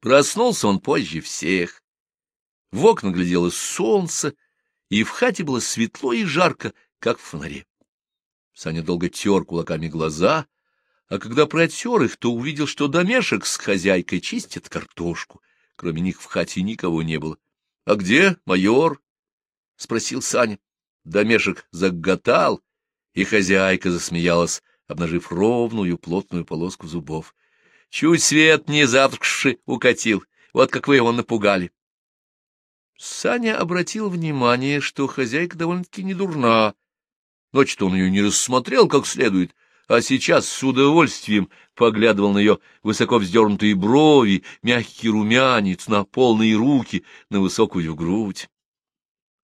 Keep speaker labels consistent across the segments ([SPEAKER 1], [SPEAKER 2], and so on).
[SPEAKER 1] Проснулся он позже всех. В окна глядело солнце, и в хате было светло и жарко, как в фонаре. Саня долго тер кулаками глаза, а когда протер их, то увидел, что домешек с хозяйкой чистят картошку. Кроме них в хате никого не было. — А где майор? — спросил Саня. Домешек заготал, и хозяйка засмеялась, обнажив ровную плотную полоску зубов. — Чуть свет не завтракши укатил, вот как вы его напугали. Саня обратил внимание, что хозяйка довольно-таки не дурна. Ночью-то он ее не рассмотрел как следует, а сейчас с удовольствием поглядывал на ее высоко вздернутые брови, мягкий румянец, на полные руки, на высокую грудь.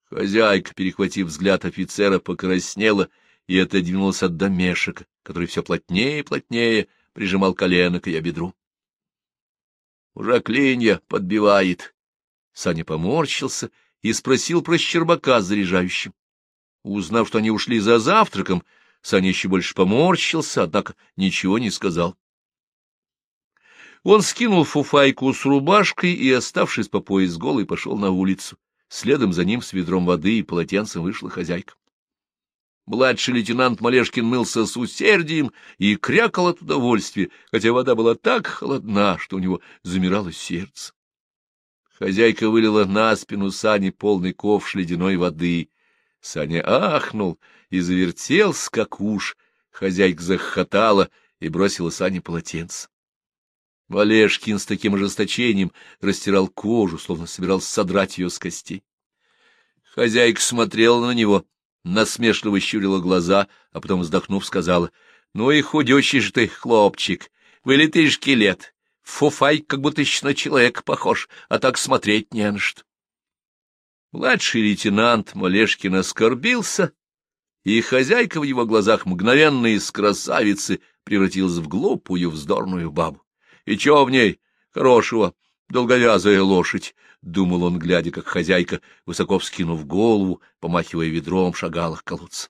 [SPEAKER 1] Хозяйка, перехватив взгляд офицера, покраснела и отодвинулась от домешек, который все плотнее и плотнее прижимал колено к ее бедру. Уже клинья подбивает, Саня поморщился и спросил про Щербака с заряжающим. Узнав, что они ушли за завтраком, Саня еще больше поморщился, однако ничего не сказал. Он скинул фуфайку с рубашкой и, оставшись по пояс голый, пошел на улицу. Следом за ним с ведром воды и полотенцем вышла хозяйка. Младший лейтенант Малешкин мылся с усердием и крякал от удовольствия, хотя вода была так холодна, что у него замирало сердце. Хозяйка вылила на спину Сани полный ковш ледяной воды. Саня ахнул и завертел скакуш. Хозяйка захохотала и бросила Сане полотенце. Валешкин с таким ожесточением растирал кожу, словно собирался содрать ее с костей. Хозяйка смотрела на него, насмешливо щурила глаза, а потом, вздохнув, сказала, — Ну и худющий же ты, хлопчик, вылитый шкелет. Фуфай как будто еще на человека похож, а так смотреть не на что. Младший лейтенант Малешкин оскорбился, и хозяйка в его глазах мгновенно из красавицы превратилась в глупую вздорную бабу. И чего в ней хорошего? Долговязая лошадь, — думал он, глядя, как хозяйка, высоко вскинув голову, помахивая ведром, шагала к колодцу.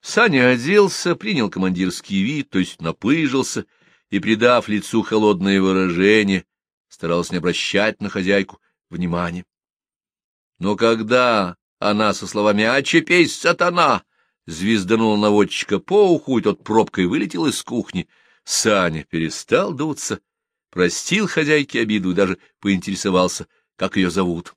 [SPEAKER 1] Саня оделся, принял командирский вид, то есть напыжился, — и, придав лицу холодное выражение, старался не обращать на хозяйку внимания. Но когда она со словами «Очепись, сатана!» звезданула наводчика по уху, и тот пробкой вылетел из кухни, Саня перестал дуться, простил хозяйке обиду и даже поинтересовался, как ее зовут.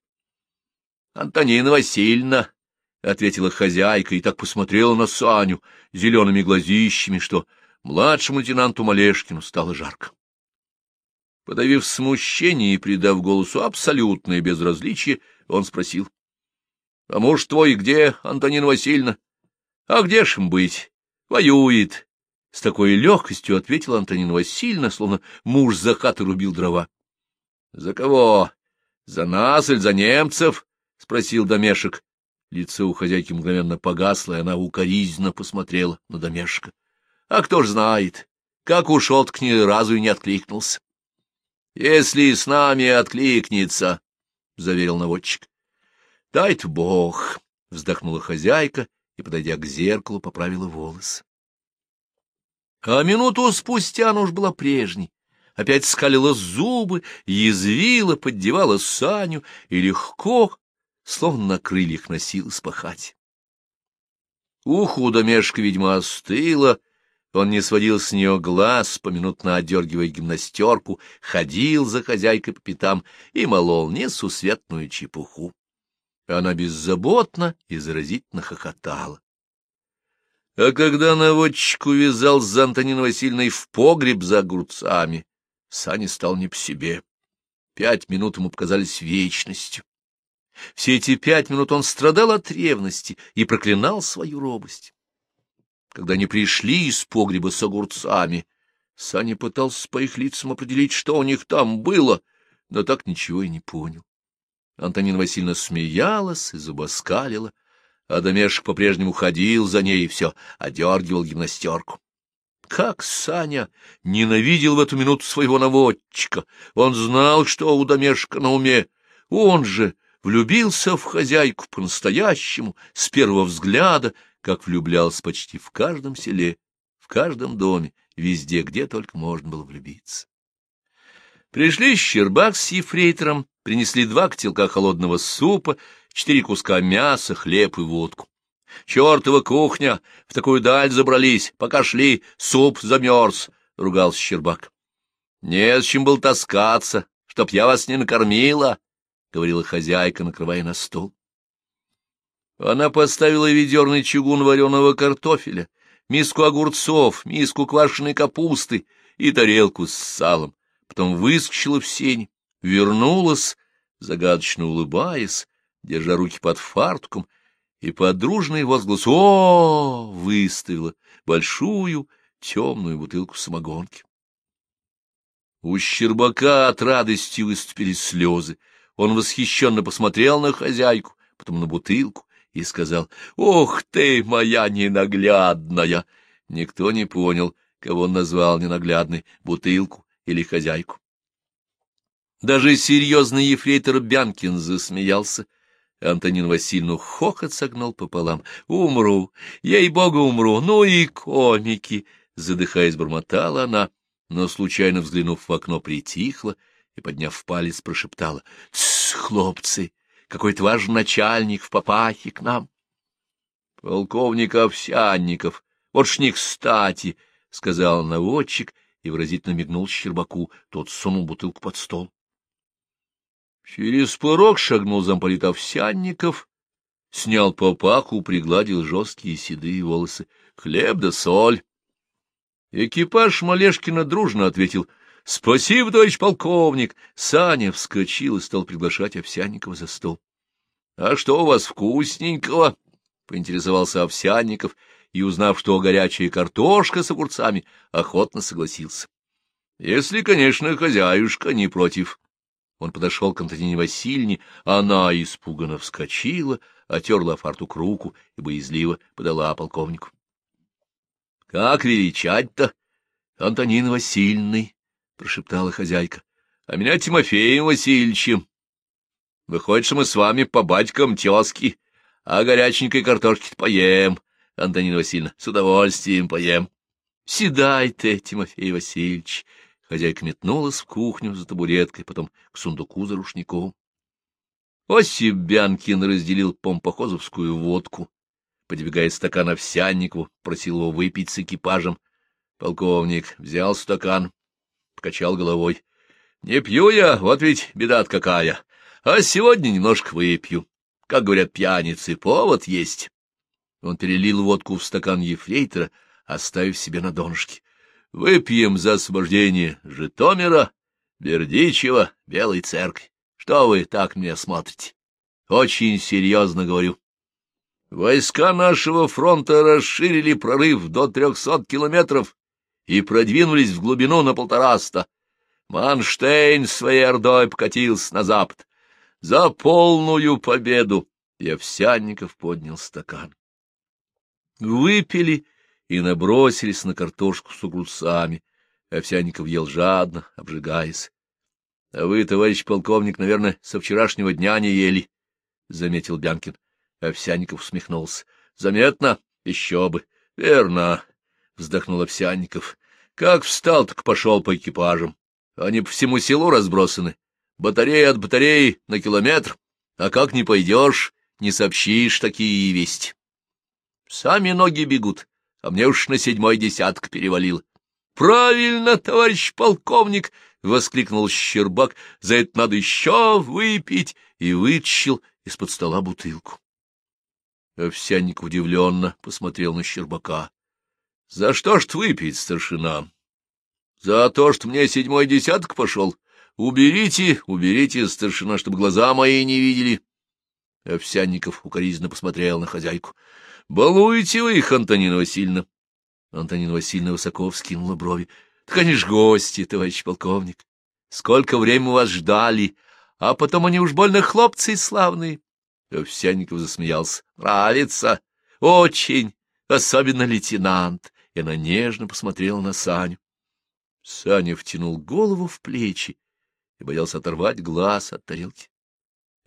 [SPEAKER 1] — Антонина Васильевна, — ответила хозяйка и так посмотрела на Саню зелеными глазищами, что Младшему лейтенанту Малешкину стало жарко. Подавив смущение и придав голосу абсолютное безразличие, он спросил. — А муж твой где, Антонина Васильевна? — А где ж им быть? Воюет. С такой легкостью ответила Антонина Васильевна, словно муж за хаты рубил дрова. — За кого? За нас или за немцев? — спросил Домешек. Лицо у хозяйки мгновенно погасло, и она укоризненно посмотрела на Домешка. А кто ж знает, как ушел, к ни разу и не откликнулся. — Если с нами откликнется, — заверил наводчик. — Дай-то бог, — вздохнула хозяйка и, подойдя к зеркалу, поправила волосы. А минуту спустя она уж была прежней. Опять скалила зубы, язвила, поддевала Саню и легко, словно на крыльях носилась по хате. Ухо у домешка, видимо, остыло, он не сводил с нее глаз, поминутно одергивая гимнастерку, ходил за хозяйкой по пятам и молол несусветную чепуху. Она беззаботно и заразительно хохотала. А когда наводчик увязал с Антониной Васильевной в погреб за огурцами, Саня стал не по себе. Пять минут ему показались вечностью. Все эти пять минут он страдал от ревности и проклинал свою робость. Когда они пришли из погреба с огурцами, Саня пытался по их лицам определить, что у них там было, но так ничего и не понял. Антонина Васильевна смеялась и зубоскалила, а Домешек по-прежнему ходил за ней и все одергивал гимнастерку. Как Саня ненавидел в эту минуту своего наводчика! Он знал, что у Домешка на уме. Он же влюбился в хозяйку по-настоящему, с первого взгляда, как влюблялся почти в каждом селе, в каждом доме, везде, где только можно было влюбиться. Пришли Щербак с ефрейтором, принесли два котелка холодного супа, четыре куска мяса, хлеб и водку. Чертова кухня! В такую даль забрались, пока шли, суп замерз, — ругался Щербак. — Не с чем был таскаться, чтоб я вас не накормила, — говорила хозяйка, накрывая на стол. Она поставила ведерный чугун вареного картофеля, миску огурцов, миску квашеной капусты и тарелку с салом. Потом выскочила в сень, вернулась, загадочно улыбаясь, держа руки под фартуком, и под дружный возглас «О!» выставила большую темную бутылку самогонки. У Щербака от радости выступили слезы. Он восхищенно посмотрел на хозяйку, потом на бутылку и сказал «Ох ты, моя ненаглядная!» Никто не понял, кого он назвал ненаглядной, бутылку или хозяйку. Даже серьезный ефрейтор Бянкин засмеялся. Антонин Васильевну хохот согнал пополам. «Умру! Ей-богу, умру! Ну и комики!» Задыхаясь, бормотала она, но, случайно взглянув в окно, притихла и, подняв палец, прошептала. «Тсс, хлопцы! Какой-то ваш начальник в папахе к нам!» «Полковник Овсянников! Вот ж не кстати!» — сказал наводчик и выразительно мигнул Щербаку. Тот сунул бутылку под стол. Через порог шагнул замполит Овсянников, снял папаху, пригладил жесткие седые волосы. Хлеб да соль. Экипаж Малешкина дружно ответил — Спасибо, товарищ полковник! Саня вскочил и стал приглашать Овсянникова за стол. — А что у вас вкусненького? — поинтересовался Овсянников и, узнав, что горячая картошка с огурцами, охотно согласился. — Если, конечно, хозяюшка не против. Он подошел к Антонине Васильевне, она испуганно вскочила, отерла фартук руку и боязливо подала полковнику. — Как величать-то? — Антонин Васильевной, — прошептала хозяйка. — А меня Тимофеем Васильевичем. Выходит, что мы с вами по батькам тезки, а горяченькой картошки поем, Антонина Васильевна, с удовольствием поем. — Седай ты, Тимофей Васильевич, Хозяйка метнулась в кухню за табуреткой, потом к сундуку за рушником. Осип Бянкин разделил помпохозовскую водку. Подвигая стакан Овсянникову, просил его выпить с экипажем. Полковник взял стакан, покачал головой. — Не пью я, вот ведь беда какая. А сегодня немножко выпью. Как говорят пьяницы, повод есть. Он перелил водку в стакан ефрейтора, оставив себе на донышке. Выпьем за освобождение Житомира, Бердичева, Белой Церкви. Что вы так меня смотрите? Очень серьезно говорю. Войска нашего фронта расширили прорыв до трехсот километров и продвинулись в глубину на полтораста. Манштейн своей ордой покатился на запад. За полную победу! И Овсянников поднял стакан. Выпили и набросились на картошку с огурцами. Овсяников ел жадно, обжигаясь. — А вы, товарищ полковник, наверное, со вчерашнего дня не ели, — заметил Бянкин. Овсяников усмехнулся. — Заметно? Еще бы. — Верно, — вздохнул Овсяников. — Как встал, так пошел по экипажам. Они по всему селу разбросаны. Батареи от батареи на километр. А как не пойдешь, не сообщишь такие вести. Сами ноги бегут а мне уж на седьмой десяток перевалил. — Правильно, товарищ полковник! — воскликнул Щербак. — За это надо еще выпить! И вытащил из-под стола бутылку. Овсянник удивленно посмотрел на Щербака. — За что ж выпить, старшина? — За то, что мне седьмой десяток пошел. Уберите, уберите, старшина, чтобы глаза мои не видели. Овсянников укоризненно посмотрел на хозяйку. — Балуете вы их, Антонина Васильевна? Антонина Васильевна высоко вскинула брови. — Так они ж гости, товарищ полковник. Сколько времени вас ждали, а потом они уж больно хлопцы славные. Овсянников засмеялся. — Нравится. Очень. Особенно лейтенант. И она нежно посмотрела на Саню. Саня втянул голову в плечи и боялся оторвать глаз от тарелки.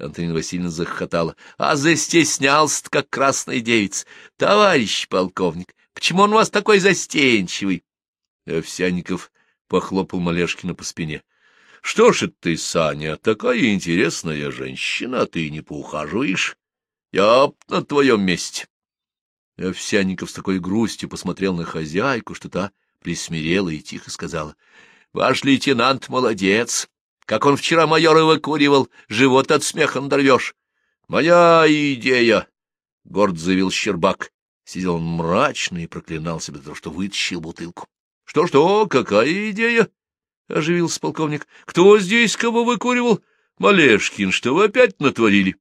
[SPEAKER 1] Антонина Васильевна захохотала. — А застеснялся как красная девица. Товарищ полковник, почему он у вас такой застенчивый? Овсяников похлопал Малешкина по спине. — Что ж это ты, Саня, такая интересная женщина, ты не поухаживаешь? Я на твоем месте. Овсянников с такой грустью посмотрел на хозяйку, что та присмирела и тихо сказала. — Ваш лейтенант молодец. Как он вчера майора выкуривал, живот от смеха надорвешь. — Моя идея, — горд заявил Щербак. Сидел он мрачно и проклинал себя за то, что вытащил бутылку. Что, — Что-что, какая идея? — оживился полковник. — Кто здесь кого выкуривал? — Малешкин, что вы опять натворили?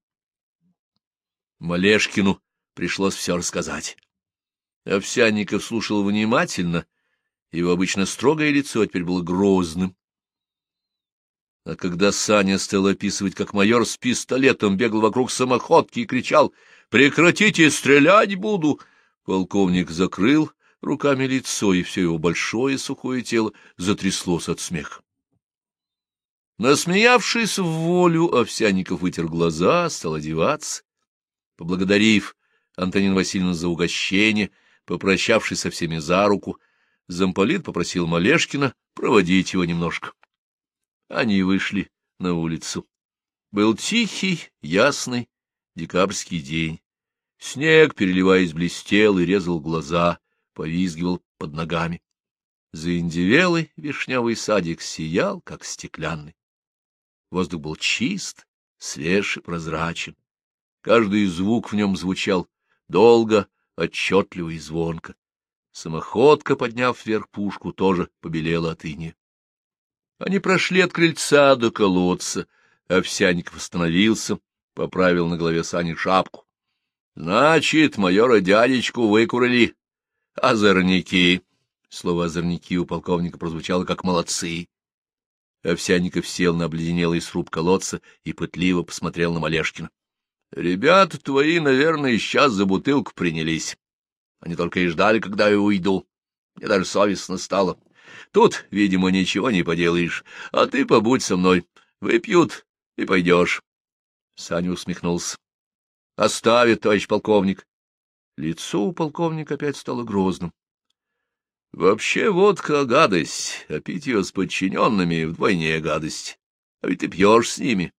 [SPEAKER 1] Малешкину пришлось все рассказать. Овсянников слушал внимательно, его обычно строгое лицо теперь было грозным. А когда Саня стал описывать, как майор с пистолетом бегал вокруг самоходки и кричал «Прекратите, стрелять буду!», полковник закрыл руками лицо, и все его большое сухое тело затряслось от смеха. Насмеявшись в волю, Овсянников вытер глаза, стал одеваться. Поблагодарив Антонину Васильевну за угощение, попрощавшись со всеми за руку, замполит попросил Малешкина проводить его немножко. Они вышли на улицу. Был тихий, ясный декабрьский день. Снег, переливаясь, блестел и резал глаза, повизгивал под ногами. Заиндевелый вишневый садик сиял, как стеклянный. Воздух был чист, свеж и прозрачен. Каждый звук в нем звучал долго, отчетливо и звонко. Самоходка, подняв вверх пушку, тоже побелела от иния. Они прошли от крыльца до колодца. Овсяников остановился, поправил на голове Сани шапку. — Значит, майора дядечку выкурили. Озорники. Слово «озорники» у полковника прозвучало как «молодцы». Овсяников сел на обледенелый сруб колодца и пытливо посмотрел на Малешкина. — Ребята твои, наверное, сейчас за бутылку принялись. Они только и ждали, когда я уйду. Мне даже совестно стало. Тут, видимо, ничего не поделаешь, а ты побудь со мной. Выпьют, и пойдешь. Саня усмехнулся. — Оставит, товарищ полковник. Лицо у полковника опять стало грозным. — Вообще водка — гадость, а пить ее с подчиненными — вдвойне гадость. А ведь ты пьешь с ними.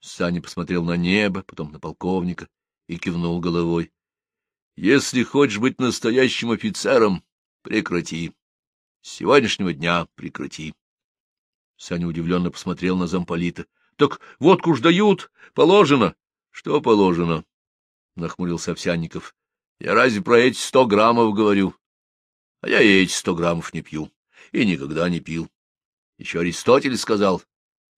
[SPEAKER 1] Саня посмотрел на небо, потом на полковника и кивнул головой. — Если хочешь быть настоящим офицером, прекрати. С сегодняшнего дня прекрати. Саня удивленно посмотрел на замполита. — Так водку ж дают, положено. — Что положено? — нахмурился Овсянников. — Я разве про эти сто граммов говорю? А я и эти сто граммов не пью. И никогда не пил. Еще Аристотель сказал.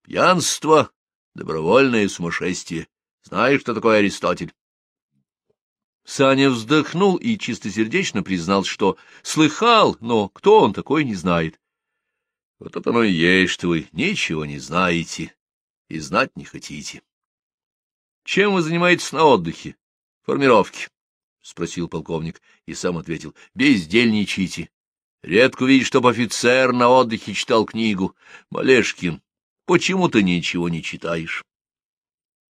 [SPEAKER 1] Пьянство — добровольное сумасшествие. Знаешь, что такое Аристотель? Саня вздохнул и чистосердечно признал, что слыхал, но кто он такой, не знает. — Вот это оно и есть, что вы ничего не знаете и знать не хотите. — Чем вы занимаетесь на отдыхе? — Формировке, — спросил полковник и сам ответил. — Бездельничайте. Редко видишь, чтоб офицер на отдыхе читал книгу. Малешкин, почему ты ничего не читаешь?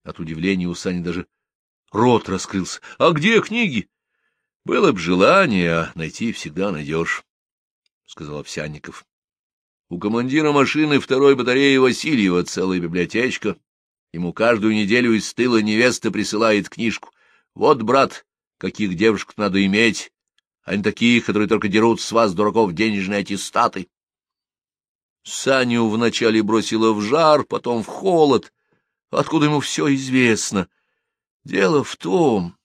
[SPEAKER 1] От удивления у Сани даже Рот раскрылся. — А где книги? — Было б желание, а найти всегда найдешь, — сказал Овсянников. — У командира машины второй батареи Васильева целая библиотечка. Ему каждую неделю из тыла невеста присылает книжку. Вот, брат, каких девушек надо иметь, а не таких, которые только дерут с вас, дураков, денежные аттестаты. Саню вначале бросило в жар, потом в холод. Откуда ему все известно? — Дело в том...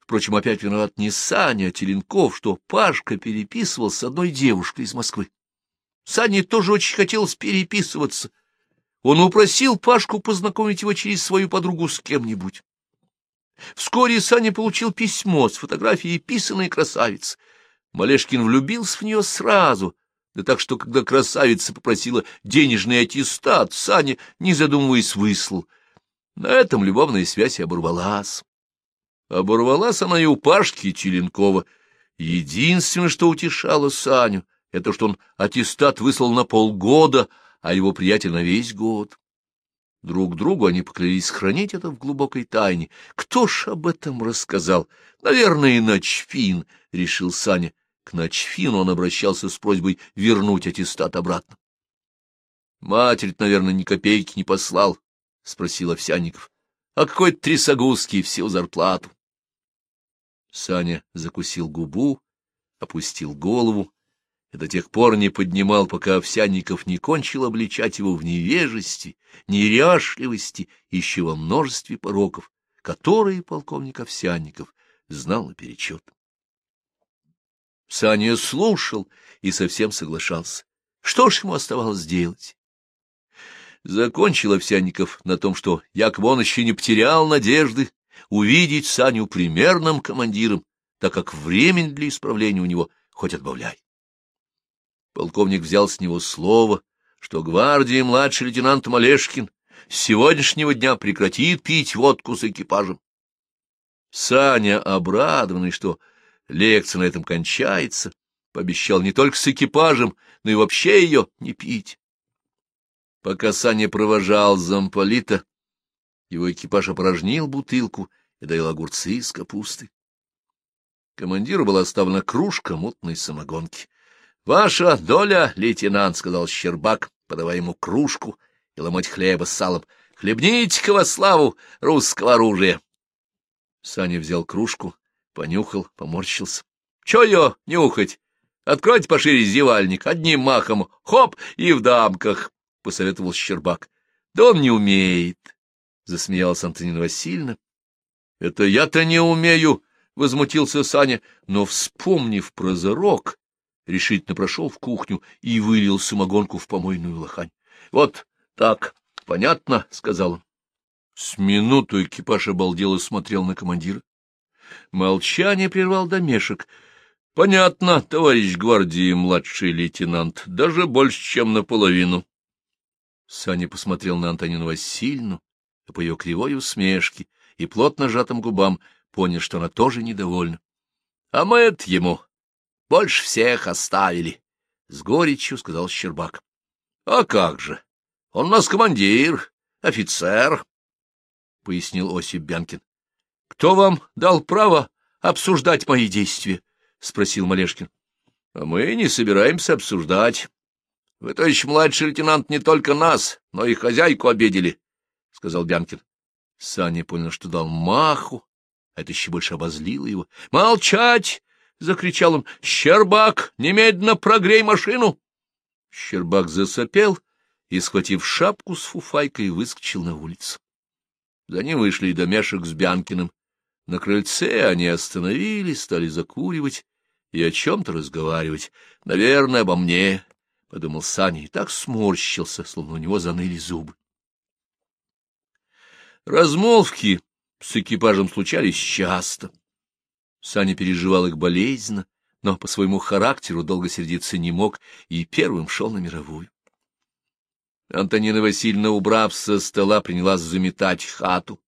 [SPEAKER 1] Впрочем, опять виноват не Саня, а Теленков, что Пашка переписывал с одной девушкой из Москвы. Сане тоже очень хотелось переписываться. Он упросил Пашку познакомить его через свою подругу с кем-нибудь. Вскоре Саня получил письмо с фотографией писаной красавицы. Малешкин влюбился в нее сразу, да так что, когда красавица попросила денежный аттестат, Саня, не задумываясь, выслал — на этом любовная связь оборвалась. Оборвалась она и у Пашки Челенкова. Единственное, что утешало Саню, это что он аттестат выслал на полгода, а его приятель на весь год. Друг другу они поклялись хранить это в глубокой тайне. Кто ж об этом рассказал? Наверное, Ночфин, — решил Саня. К Ночфину он обращался с просьбой вернуть аттестат обратно. — Матерь, наверное, ни копейки не послал, — спросил Овсянников. — А какой-то трясогузский всю зарплату. Саня закусил губу, опустил голову и до тех пор не поднимал, пока Овсянников не кончил обличать его в невежести, неряшливости, еще во множестве пороков, которые полковник Овсянников знал наперечет. Саня слушал и совсем соглашался. Что ж ему оставалось делать? Закончил Овсянников на том, что якобы он еще не потерял надежды увидеть Саню примерным командиром, так как времени для исправления у него хоть отбавляй. Полковник взял с него слово, что гвардии младший лейтенант Малешкин с сегодняшнего дня прекратит пить водку с экипажем. Саня, обрадованный, что лекция на этом кончается, пообещал не только с экипажем, но и вообще ее не пить. Пока Саня провожал замполита, его экипаж опорожнил бутылку и доил огурцы с капусты. Командиру была оставлена кружка мутной самогонки. — Ваша доля, лейтенант, — сказал Щербак, подавая ему кружку и ломоть хлеба с салом. — Хлебните-ка во славу русского оружия. Саня взял кружку, понюхал, поморщился. — Чё ее нюхать? Откройте пошире зевальник, одним махом, хоп, и в дамках, — посоветовал Щербак. — Да он не умеет, — засмеялась Антонина Васильевна. — Это я-то не умею, — возмутился Саня, но, вспомнив про зарок, решительно прошел в кухню и вылил самогонку в помойную лохань. — Вот так, понятно, — сказал он. С минуту экипаж обалдело смотрел на командира. Молчание прервал домешек. — Понятно, товарищ гвардии, младший лейтенант, даже больше, чем наполовину. Саня посмотрел на Антонину Васильевну, а по ее кривой усмешке и плотно сжатым губам понял, что она тоже недовольна. — А мы это ему больше всех оставили, — с горечью сказал Щербак. — А как же? Он у нас командир, офицер, — пояснил Осип Бянкин. — Кто вам дал право обсуждать мои действия? — спросил Малешкин. — А мы не собираемся обсуждать. Вы, товарищ младший лейтенант, не только нас, но и хозяйку обидели, — сказал Бянкин. Саня понял, что дал маху, а это еще больше обозлило его. — Молчать! — закричал он. — Щербак, немедленно прогрей машину! Щербак засопел и, схватив шапку с фуфайкой, выскочил на улицу. За ним вышли и домешек с Бянкиным. На крыльце они остановились, стали закуривать и о чем-то разговаривать. Наверное, обо мне, — подумал Саня, и так сморщился, словно у него заныли зубы. Размолвки с экипажем случались часто. Саня переживал их болезненно, но по своему характеру долго сердиться не мог и первым шел на мировую. Антонина Васильевна, убрав со стола, принялась заметать хату.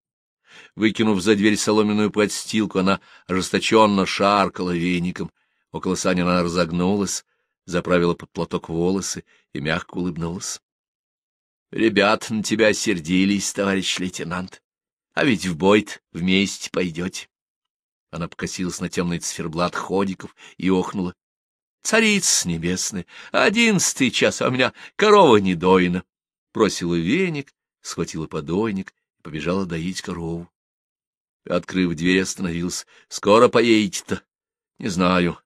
[SPEAKER 1] Выкинув за дверь соломенную подстилку, она ожесточенно шаркала веником. Около Сани она разогнулась, заправила под платок волосы и мягко улыбнулась. — Ребят на тебя сердились, товарищ лейтенант, а ведь в бой вместе пойдете. Она покосилась на темный циферблат ходиков и охнула. — Царица небесная, одиннадцатый час, а у меня корова не доина. Бросила веник, схватила подойник и побежала доить корову. Открыв дверь, остановился. — Скоро поедете-то? — Не знаю.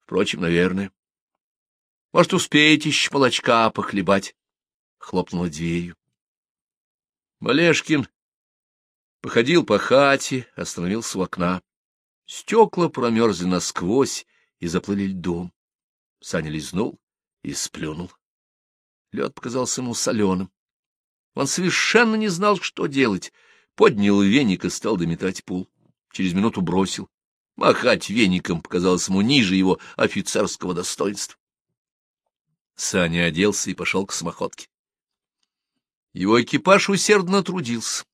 [SPEAKER 1] Впрочем, наверное. — Может, успеете еще молочка похлебать? Хлопнула дверью. Малешкин походил по хате, остановился у окна. Стекла промерзли насквозь и заплыли льдом. Саня лизнул и сплюнул. Лед показался ему соленым. Он совершенно не знал, что делать. Поднял веник и стал дометать пул. Через минуту бросил. Махать веником показалось ему ниже его офицерского достоинства. Саня оделся и пошел к самоходке. Его экипаж усердно трудился.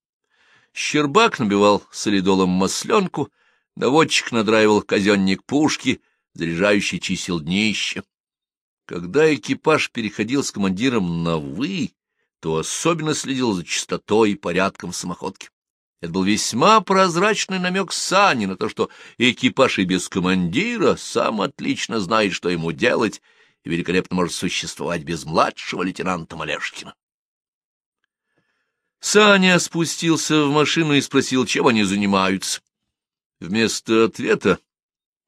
[SPEAKER 1] Щербак набивал солидолом масленку, Наводчик надраивал казенник пушки, заряжающий чисел днища. Когда экипаж переходил с командиром на «вы», то особенно следил за чистотой и порядком в самоходке. Это был весьма прозрачный намек Сани на то, что экипаж и без командира сам отлично знает, что ему делать, и великолепно может существовать без младшего лейтенанта Малешкина. Саня спустился в машину и спросил, чем они занимаются. Вместо ответа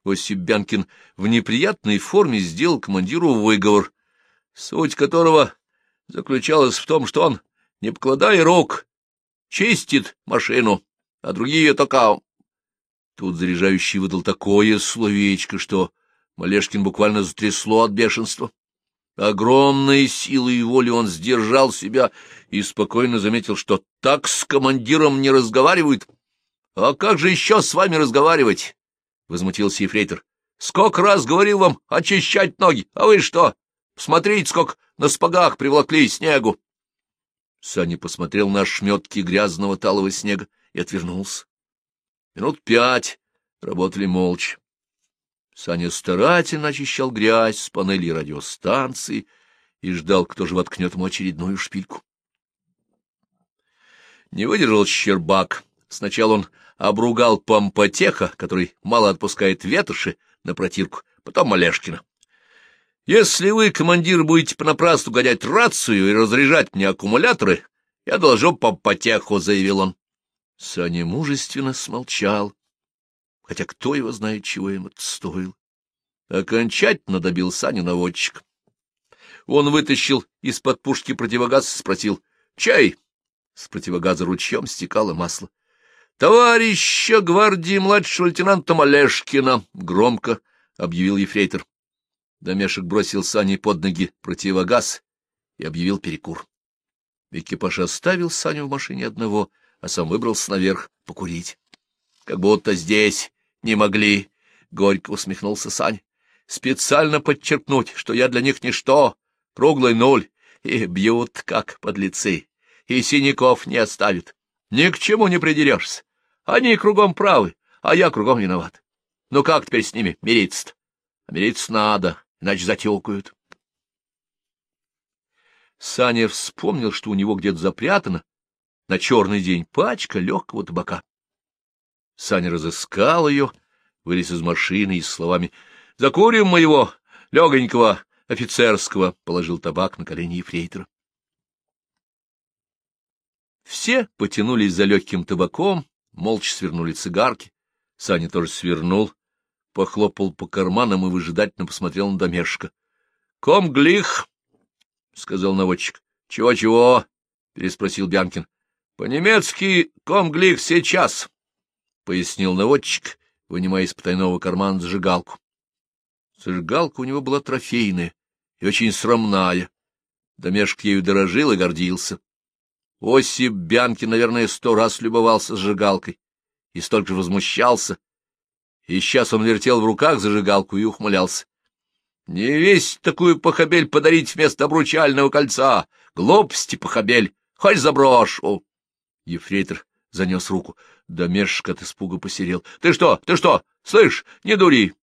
[SPEAKER 1] Осип Бянкин в неприятной форме сделал командиру выговор, суть которого заключалась в том, что он, не покладая рук, чистит машину, а другие только... Тут заряжающий выдал такое словечко, что Малешкин буквально затрясло от бешенства. Огромной силой и волей он сдержал себя и спокойно заметил, что так с командиром не разговаривают. — А как же еще с вами разговаривать? — возмутился ефрейтор. — Сколько раз говорил вам очищать ноги, а вы что? Смотрите, сколько на спагах приволокли снегу. Саня посмотрел на шметки грязного талого снега и отвернулся. Минут пять работали молча. Саня старательно очищал грязь с панели радиостанции и ждал, кто же воткнет ему очередную шпильку. Не выдержал Щербак. Сначала он обругал помпотеха, который мало отпускает ветоши на протирку, потом Малешкина. Если вы, командир, будете понапрасну гонять рацию и разряжать мне аккумуляторы, я доложу помпотеху, — заявил он. Саня мужественно смолчал, хотя кто его знает, чего им это стоило. Окончательно добил Саню наводчик. Он вытащил из-под пушки противогаз и спросил «Чай?» С противогаза ручьем стекало масло. «Товарища гвардии младшего лейтенанта Малешкина!» — громко объявил ефрейтор. Домешек бросил Сане под ноги противогаз и объявил перекур. Экипаж оставил Саню в машине одного, а сам выбрался наверх покурить. — Как будто здесь не могли, — горько усмехнулся Сань. — Специально подчеркнуть, что я для них ничто, круглый ноль, и бьют, как подлецы, и синяков не оставят. Ни к чему не придерешься. Они кругом правы, а я кругом виноват. Ну как теперь с ними мириться-то? А мириться надо, иначе затекают. Саня вспомнил, что у него где-то запрятана на черный день пачка легкого табака. Саня разыскал ее, вылез из машины и с словами «Закурим моего легонького офицерского» положил табак на колени ефрейтора. Все потянулись за легким табаком, молча свернули цигарки. Саня тоже свернул, похлопал по карманам и выжидательно посмотрел на домешка. — Комглих, — сказал наводчик. «Чего, — Чего-чего? — переспросил Бянкин. — По-немецки комглих сейчас, — пояснил наводчик, вынимая из потайного кармана зажигалку. Зажигалка у него была трофейная и очень срамная. Домешек ею дорожил и гордился. Осип Бянкин, наверное, сто раз любовался зажигалкой и столько же возмущался, и сейчас он вертел в руках зажигалку и ухмылялся. Не весь такую похабель подарить вместо обручального кольца. Глупости, похабель, хоть заброшу. Ефрейтор занес руку. Домешек от испуга посерел. — Ты что, ты что? Слышь, не дури!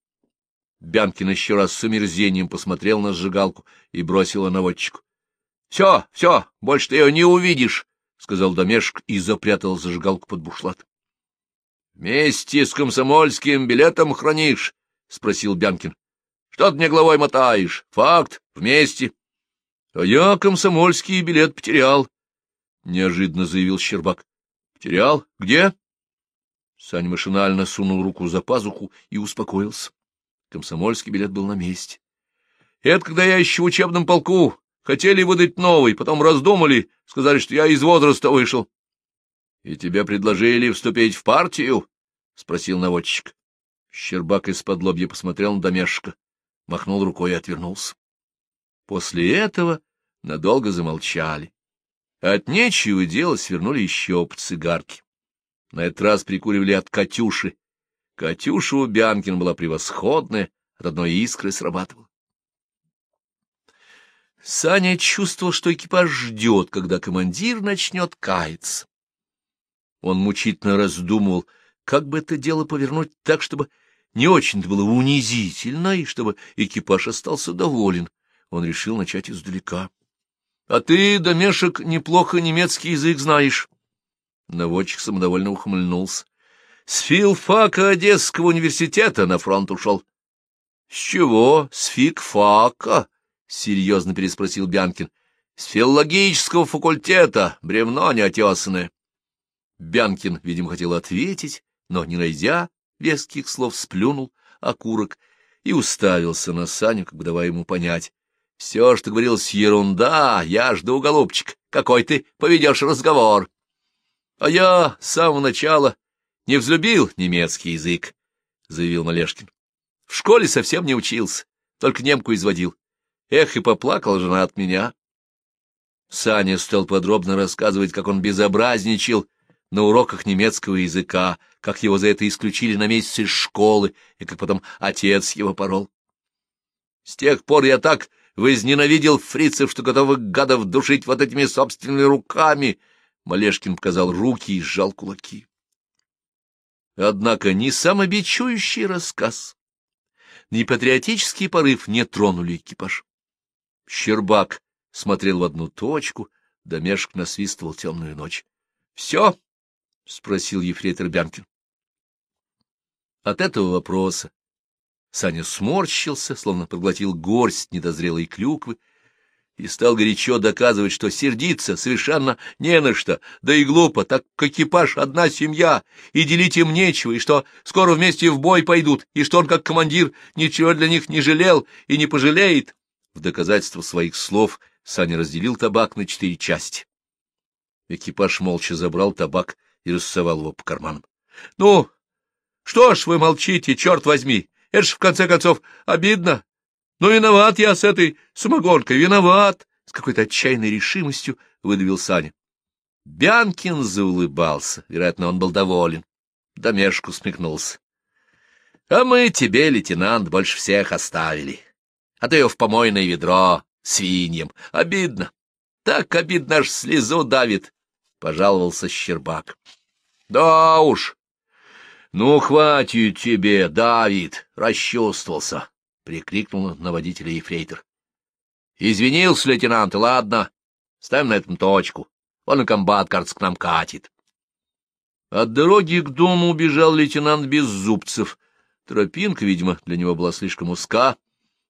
[SPEAKER 1] Бянкин еще раз с омерзением посмотрел на сжигалку и бросил наводчику. — Все, все, больше ты ее не увидишь, — сказал Домешек и запрятал зажигалку под бушлат. Вместе с комсомольским билетом хранишь? — спросил Бянкин. — Что ты мне головой мотаешь? Факт, вместе. — А я комсомольский билет потерял, — неожиданно заявил Щербак. — Потерял? Где? Саня машинально сунул руку за пазуху и успокоился. Комсомольский билет был на месте. — Это когда я еще в учебном полку. Хотели выдать новый, потом раздумали, сказали, что я из возраста вышел. — И тебе предложили вступить в партию? — спросил наводчик. Щербак из-под лобья посмотрел на домешка, махнул рукой и отвернулся. После этого надолго замолчали. От нечего дела свернули еще по цигарке. На этот раз прикуривали от Катюши. Катюша у Бянкин была превосходная, от одной искры срабатывала. Саня чувствовал, что экипаж ждет, когда командир начнет каяться. Он мучительно раздумывал, как бы это дело повернуть так, чтобы не очень-то было унизительно, и чтобы экипаж остался доволен. Он решил начать издалека. — А ты, домешек, неплохо немецкий язык знаешь. Наводчик самодовольно ухмыльнулся. — С филфака Одесского университета на фронт ушел. — С чего? С фигфака? — серьезно переспросил Бянкин. — С филологического факультета, бревно неотесанное. Бянкин, видимо, хотел ответить, но, не найдя веских слов, сплюнул окурок и уставился на Саню, как бы давая ему понять. — Все, что говорилось, ерунда, я жду, голубчик, какой ты поведешь разговор. — А я с самого начала не взлюбил немецкий язык, — заявил Малешкин. — В школе совсем не учился, только немку изводил. Эх, и поплакала жена от меня. Саня стал подробно рассказывать, как он безобразничал на уроках немецкого языка, как его за это исключили на месяц из школы, и как потом отец его порол. С тех пор я так возненавидел фрицев, что готовы гадов душить вот этими собственными руками. Малешкин показал руки и сжал кулаки. Однако ни самобичующий рассказ, ни патриотический порыв не тронули экипаж. Щербак смотрел в одну точку, домешек насвистывал темную ночь. — Все? — спросил ефрейтор Бянкин. От этого вопроса Саня сморщился, словно проглотил горсть недозрелой клюквы, и стал горячо доказывать, что сердиться совершенно не на что, да и глупо, так как экипаж одна семья, и делить им нечего, и что скоро вместе в бой пойдут, и что он, как командир, ничего для них не жалел и не пожалеет. В доказательство своих слов Саня разделил табак на четыре части. Экипаж молча забрал табак и рассовал его по карманам. — Ну, что ж вы молчите, черт возьми, это ж, в конце концов, обидно. Ну, виноват я с этой самогонкой, виноват! С какой-то отчаянной решимостью выдавил Саня. Бянкин заулыбался, вероятно, он был доволен. Домешку смекнулся. — А мы тебе, лейтенант, больше всех оставили а то ее в помойное ведро свиньям. Обидно. Так обидно, аж слезу давит, — пожаловался Щербак. — Да уж. Ну, хватит тебе, Давид, расчувствовался, — прикрикнул на водителя ефрейтор. — Извинился, лейтенант, ладно. Ставим на этом точку. Он и комбат, кажется, к нам катит. От дороги к дому убежал лейтенант Беззубцев. Тропинка, видимо, для него была слишком узка,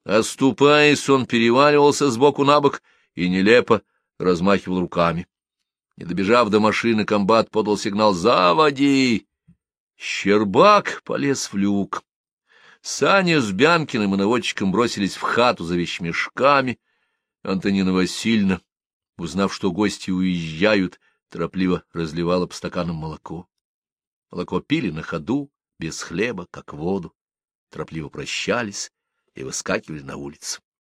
[SPEAKER 1] Оступаясь, он переваливался сбоку на бок и нелепо размахивал руками. Не добежав до машины, комбат подал сигнал «Заводи!». Щербак полез в люк. Саня с Бянкиным и наводчиком бросились в хату за вещмешками. Антонина Васильевна, узнав, что гости уезжают, торопливо разливала по стаканам молоко. Молоко пили на ходу, без хлеба, как воду. Торопливо прощались, и выскакивали на улицу.